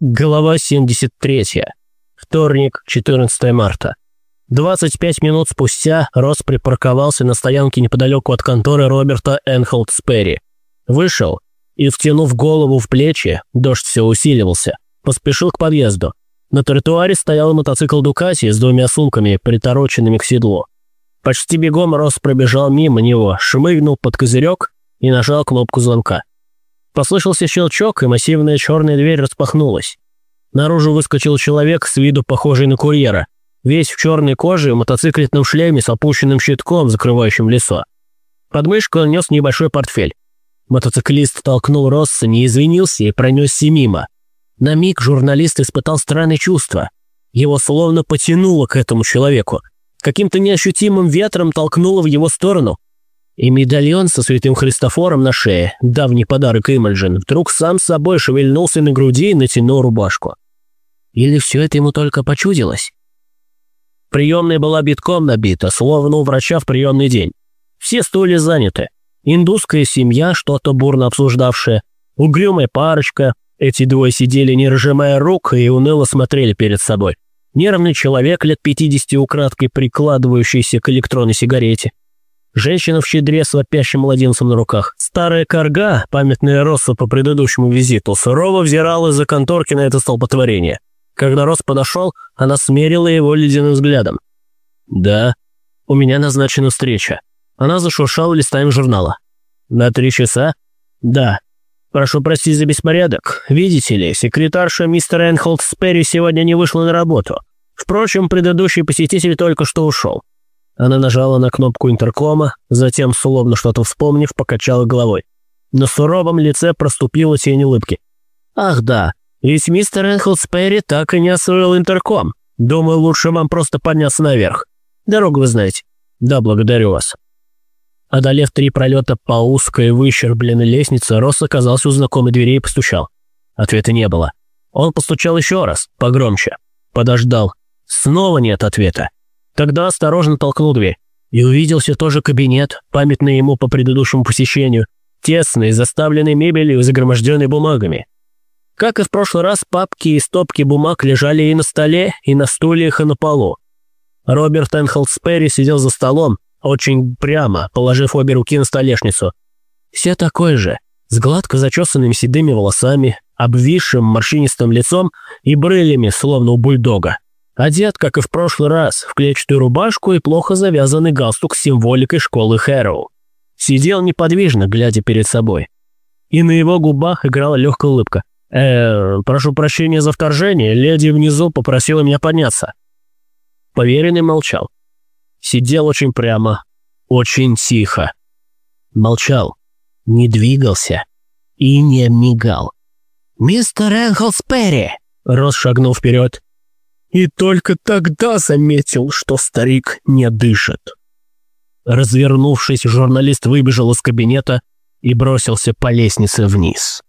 Глава 73. Вторник, 14 марта. 25 минут спустя Росс припарковался на стоянке неподалеку от конторы Роберта Энхолд Сперри. Вышел и, втянув голову в плечи, дождь все усиливался, поспешил к подъезду. На тротуаре стоял мотоцикл Дукати с двумя сумками, притороченными к седлу. Почти бегом Росс пробежал мимо него, шмыгнул под козырек и нажал кнопку звонка. Послышался щелчок, и массивная черная дверь распахнулась. Наружу выскочил человек с виду похожий на курьера. Весь в черной коже и мотоциклетном шлеме с опущенным щитком, закрывающим лицо. Под мышкой он нес небольшой портфель. Мотоциклист толкнул Росса, не извинился и пронесся мимо. На миг журналист испытал странное чувство. Его словно потянуло к этому человеку. Каким-то неощутимым ветром толкнуло в его сторону – и медальон со святым Христофором на шее, давний подарок Имальджин, вдруг сам собой шевельнулся на груди и натянул рубашку. Или все это ему только почудилось? Приемная была битком набита, словно у врача в приемный день. Все стулья заняты. Индусская семья, что-то бурно обсуждавшая, угрюмая парочка. Эти двое сидели, не разжимая рук, и уныло смотрели перед собой. Нервный человек лет 50 украдкой прикладывающийся к электронной сигарете. Женщина в щедре с вопящим младенцем на руках. Старая корга, памятная Росса по предыдущему визиту, сурово взирала из-за конторки на это столпотворение. Когда Росс подошел, она смерила его ледяным взглядом. «Да, у меня назначена встреча». Она зашуршала листами журнала. «На три часа?» «Да». «Прошу простить за беспорядок. Видите ли, секретарша мистера Энхолд Сперри сегодня не вышла на работу. Впрочем, предыдущий посетитель только что ушел. Она нажала на кнопку интеркома, затем, словно что-то вспомнив, покачала головой. На суровом лице проступила тень улыбки. «Ах да, ведь мистер Энхолд Перри так и не освоил интерком. Думаю, лучше вам просто подняться наверх. Дорогу вы знаете. Да, благодарю вас». Одолев три пролета по узкой выщербленной лестнице, Росс оказался у знакомой двери и постучал. Ответа не было. Он постучал еще раз, погромче. Подождал. Снова нет ответа. Тогда осторожно толкнул дверь и увидел все тоже кабинет, памятный ему по предыдущему посещению, тесный, заставленный мебелью и загроможденный бумагами. Как и в прошлый раз, папки и стопки бумаг лежали и на столе, и на стульях, и на полу. Роберт Энхолд Сперри сидел за столом, очень прямо, положив обе руки на столешницу. Все такой же, с гладко зачесанными седыми волосами, обвисшим морщинистым лицом и брылями, словно у бульдога. Одет, как и в прошлый раз, в клетчатую рубашку и плохо завязанный галстук с символикой школы Хэроу. Сидел неподвижно, глядя перед собой. И на его губах играла легкая улыбка. «Э, прошу прощения за вторжение, леди внизу попросила меня подняться». Поверенный молчал. Сидел очень прямо, очень тихо. Молчал, не двигался и не мигал. «Мистер Энхолс Перри!» Рос шагнул вперед и только тогда заметил, что старик не дышит. Развернувшись, журналист выбежал из кабинета и бросился по лестнице вниз.